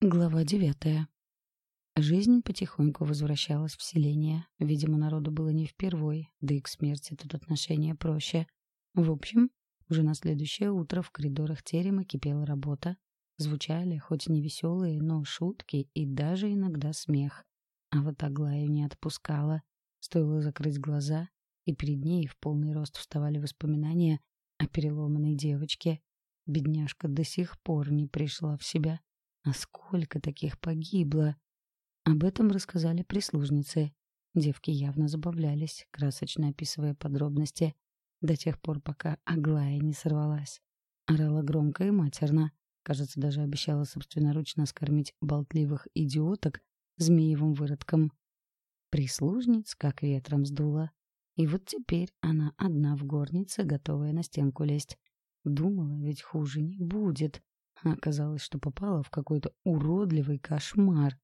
Глава девятая. Жизнь потихоньку возвращалась в селение. Видимо, народу было не впервой, да и к смерти тут отношение проще. В общем, уже на следующее утро в коридорах терема кипела работа. Звучали хоть не веселые, но шутки и даже иногда смех. А вот Аглаю не отпускала. Стоило закрыть глаза, и перед ней в полный рост вставали воспоминания о переломанной девочке. Бедняжка до сих пор не пришла в себя. А сколько таких погибло? Об этом рассказали прислужницы. Девки явно забавлялись, красочно описывая подробности, до тех пор, пока Аглая не сорвалась. Орала громко и матерно. Кажется, даже обещала собственноручно скормить болтливых идиоток змеевым выродком. Прислужниц как ветром сдуло. И вот теперь она одна в горнице, готовая на стенку лезть. Думала, ведь хуже не будет. Оказалось, что попала в какой-то уродливый кошмар.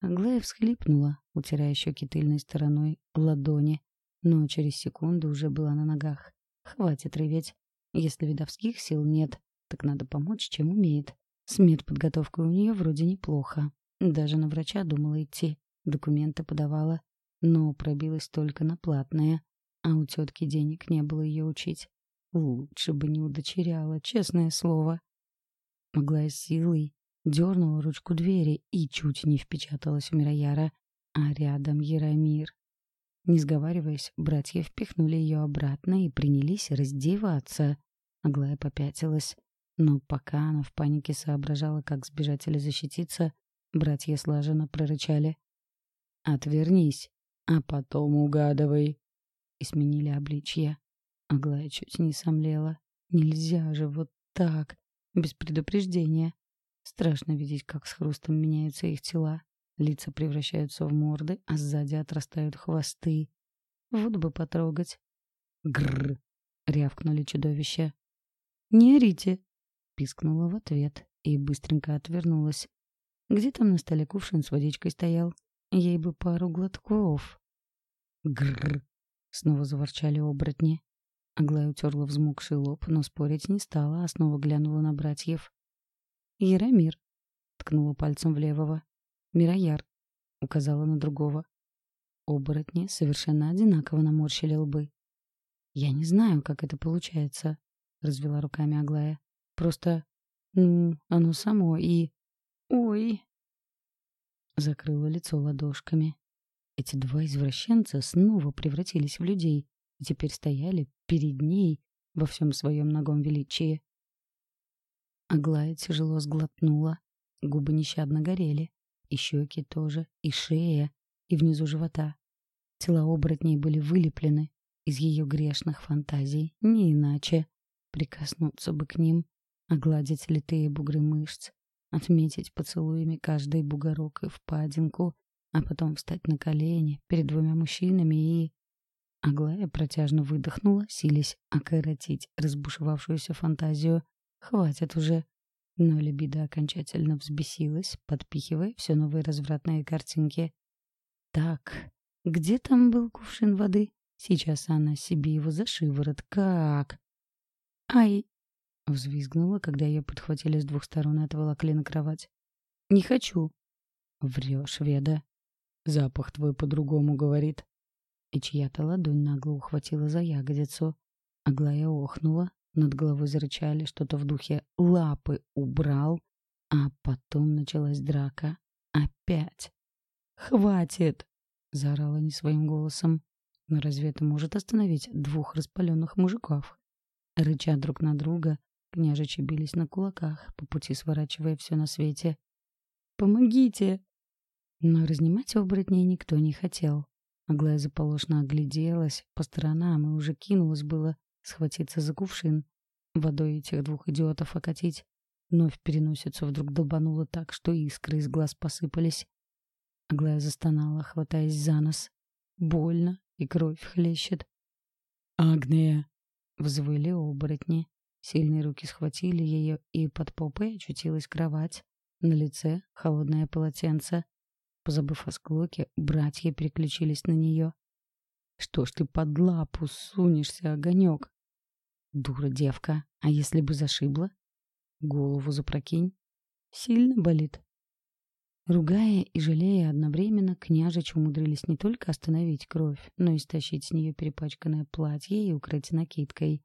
Аглая всхлипнула, утирая щеки тыльной стороной ладони, но через секунду уже была на ногах. Хватит реветь. Если видовских сил нет, так надо помочь, чем умеет. С медподготовкой у нее вроде неплохо. Даже на врача думала идти, документы подавала, но пробилась только на платное, а у тетки денег не было ее учить. Лучше бы не удочеряла, честное слово. Могла силой дернула ручку двери и чуть не впечаталась у Мирояра, а рядом Яромир. Не сговариваясь, братья впихнули ее обратно и принялись раздеваться. Аглая попятилась. Но пока она в панике соображала, как сбежать или защититься, братья слаженно прорычали. «Отвернись, а потом угадывай!» И сменили обличье. Аглая чуть не сомлела. «Нельзя же вот так!» Без предупреждения. Страшно видеть, как с хрустом меняются их тела. Лица превращаются в морды, а сзади отрастают хвосты. Вот бы потрогать. Гррр! рявкнули чудовища. «Не орите!» — пискнула в ответ и быстренько отвернулась. Где там на столе кувшин с водичкой стоял? Ей бы пару глотков. Гррр! снова заворчали оборотни. Аглая утерла взмокший лоб, но спорить не стала, а снова глянула на братьев. «Яромир», — ткнула пальцем в левого. «Мирояр», — указала на другого. Оборотни совершенно одинаково наморщили лбы. «Я не знаю, как это получается», — развела руками Аглая. «Просто, ну, оно само и... Ой!» Закрыла лицо ладошками. Эти два извращенца снова превратились в людей теперь стояли перед ней во всем своем ногом величии. Аглая тяжело сглотнула, губы нещадно горели, и щеки тоже, и шея, и внизу живота. Тела оборотней были вылеплены из ее грешных фантазий, не иначе. Прикоснуться бы к ним, огладить литые бугры мышц, отметить поцелуями каждый бугорок и впадинку, а потом встать на колени перед двумя мужчинами и... Аглая протяжно выдохнула, силясь окоротить разбушевавшуюся фантазию. Хватит уже. Но либидо окончательно взбесилась, подпихивая все новые развратные картинки. Так, где там был кувшин воды? Сейчас она себе его за шиворот. Как? Ай! Взвизгнула, когда ее подхватили с двух сторон и отволокли на кровать. «Не хочу». «Врешь, Веда. Запах твой по-другому говорит» и чья-то ладонь нагло ухватила за ягодицу. Аглая охнула, над головой зарычали что-то в духе «лапы убрал», а потом началась драка. Опять. «Хватит!» — заорала не своим голосом. Но разве это может остановить двух распаленных мужиков? Рыча друг на друга, княжичи бились на кулаках, по пути сворачивая все на свете. «Помогите!» Но разнимать оборотней никто не хотел. Аглая заполошно огляделась по сторонам и уже кинулась было схватиться за кувшин, водой этих двух идиотов окатить. Но в переносицу вдруг долбануло так, что искры из глаз посыпались. Аглая застонала, хватаясь за нос. Больно, и кровь хлещет. «Агния!» — взвыли оборотни. Сильные руки схватили ее, и под попой очутилась кровать. На лице холодное полотенце. Позабыв о склоке, братья переключились на нее. «Что ж ты под лапу сунешься, огонек?» «Дура девка, а если бы зашибла?» «Голову запрокинь». «Сильно болит?» Ругая и жалея одновременно, княжич умудрились не только остановить кровь, но и стащить с нее перепачканное платье и укрыть накидкой.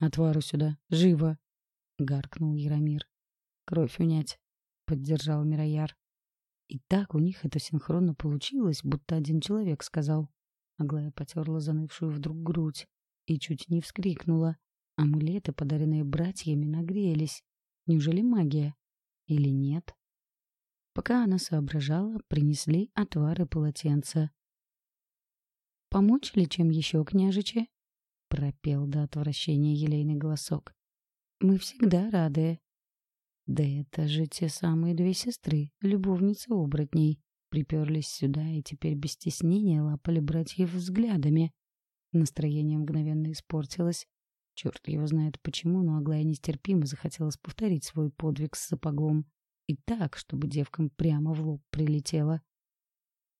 «Отвару сюда! Живо!» — гаркнул Яромир. «Кровь унять!» — поддержал Мирояр. И так у них это синхронно получилось, будто один человек сказал. Аглая потерла занывшую вдруг грудь и чуть не вскрикнула. Амулеты, подаренные братьями, нагрелись. Неужели магия? Или нет? Пока она соображала, принесли отвар и полотенце. «Помочь ли чем еще, княжичи?» — пропел до отвращения елейный голосок. «Мы всегда рады». «Да это же те самые две сестры, любовницы оборотней, приперлись сюда и теперь без стеснения лапали братьев взглядами. Настроение мгновенно испортилось. Черт его знает почему, но Аглая нестерпимо захотелось повторить свой подвиг с сапогом. И так, чтобы девкам прямо в лоб прилетело.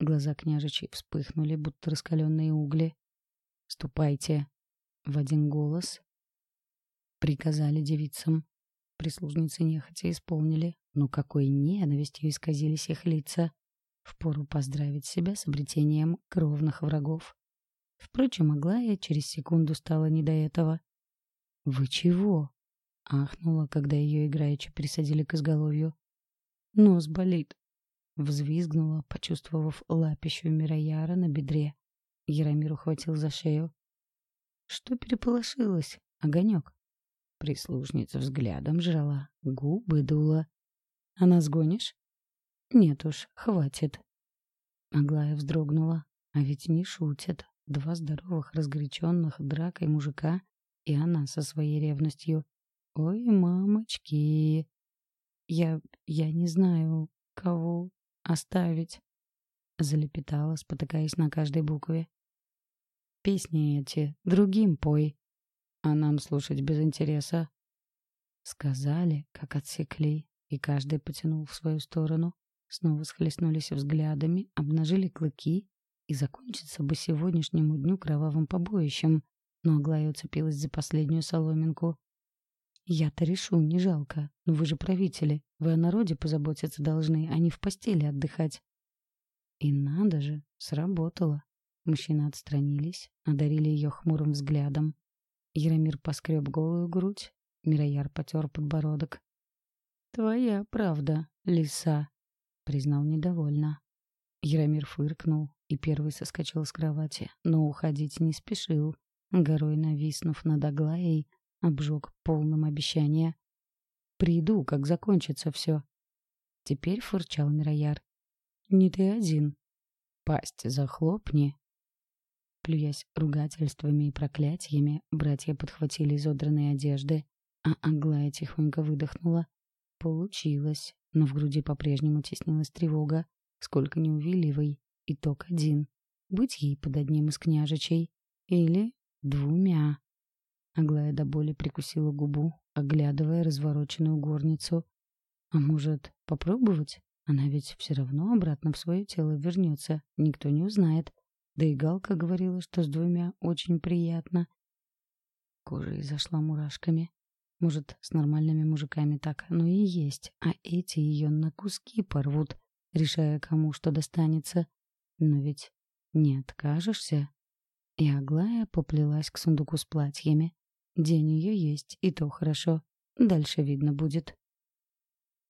Глаза княжичей вспыхнули, будто раскаленные угли. «Ступайте!» — в один голос приказали девицам. Прислужницы нехотя исполнили, но какой ненавистью исказились их лица. Впору поздравить себя с обретением кровных врагов. Впрочем, Аглая через секунду стала не до этого. «Вы чего?» — ахнула, когда ее играючи присадили к изголовью. Нос болит. Взвизгнула, почувствовав лапищу Мирояра на бедре. Яромир ухватил за шею. Что переполошилось? Огонек. Прислужница взглядом жрала, губы дула. А нас гонишь? Нет уж, хватит. Аглая вздрогнула. А ведь не шутят. Два здоровых, разгоряченных дракой мужика и она со своей ревностью. Ой, мамочки! Я... я не знаю, кого оставить. Залепетала, спотыкаясь на каждой букве. Песни эти другим пой, а нам слушать без интереса. Сказали, как отсекли, и каждый потянул в свою сторону. Снова схлестнулись взглядами, обнажили клыки, и закончится бы сегодняшнему дню кровавым побоищем. Но Аглая уцепилась за последнюю соломинку. Я-то решу, не жалко. Но вы же правители. Вы о народе позаботиться должны, а не в постели отдыхать. И надо же, сработало. Мужчины отстранились, одарили ее хмурым взглядом. Яромир поскреб голую грудь, Мирояр потер подбородок. «Твоя правда, лиса», — признал недовольно. Яромир фыркнул и первый соскочил с кровати, но уходить не спешил, горой нависнув над Аглаей, обжег полным обещания. «Приду, как закончится все». Теперь фурчал Мирояр. «Не ты один. Пасть захлопни». Плюясь ругательствами и проклятиями, братья подхватили изодранные одежды, а Аглая тихонько выдохнула. Получилось, но в груди по-прежнему теснилась тревога. Сколько не увиливай, итог один. Быть ей под одним из княжичей. Или двумя. Аглая до боли прикусила губу, оглядывая развороченную горницу. А может, попробовать? Она ведь все равно обратно в свое тело вернется, никто не узнает. Да и Галка говорила, что с двумя очень приятно. Кожа изошла мурашками. Может, с нормальными мужиками так оно и есть, а эти ее на куски порвут, решая, кому что достанется. Но ведь не откажешься. И Аглая поплелась к сундуку с платьями. День ее есть, и то хорошо. Дальше видно будет.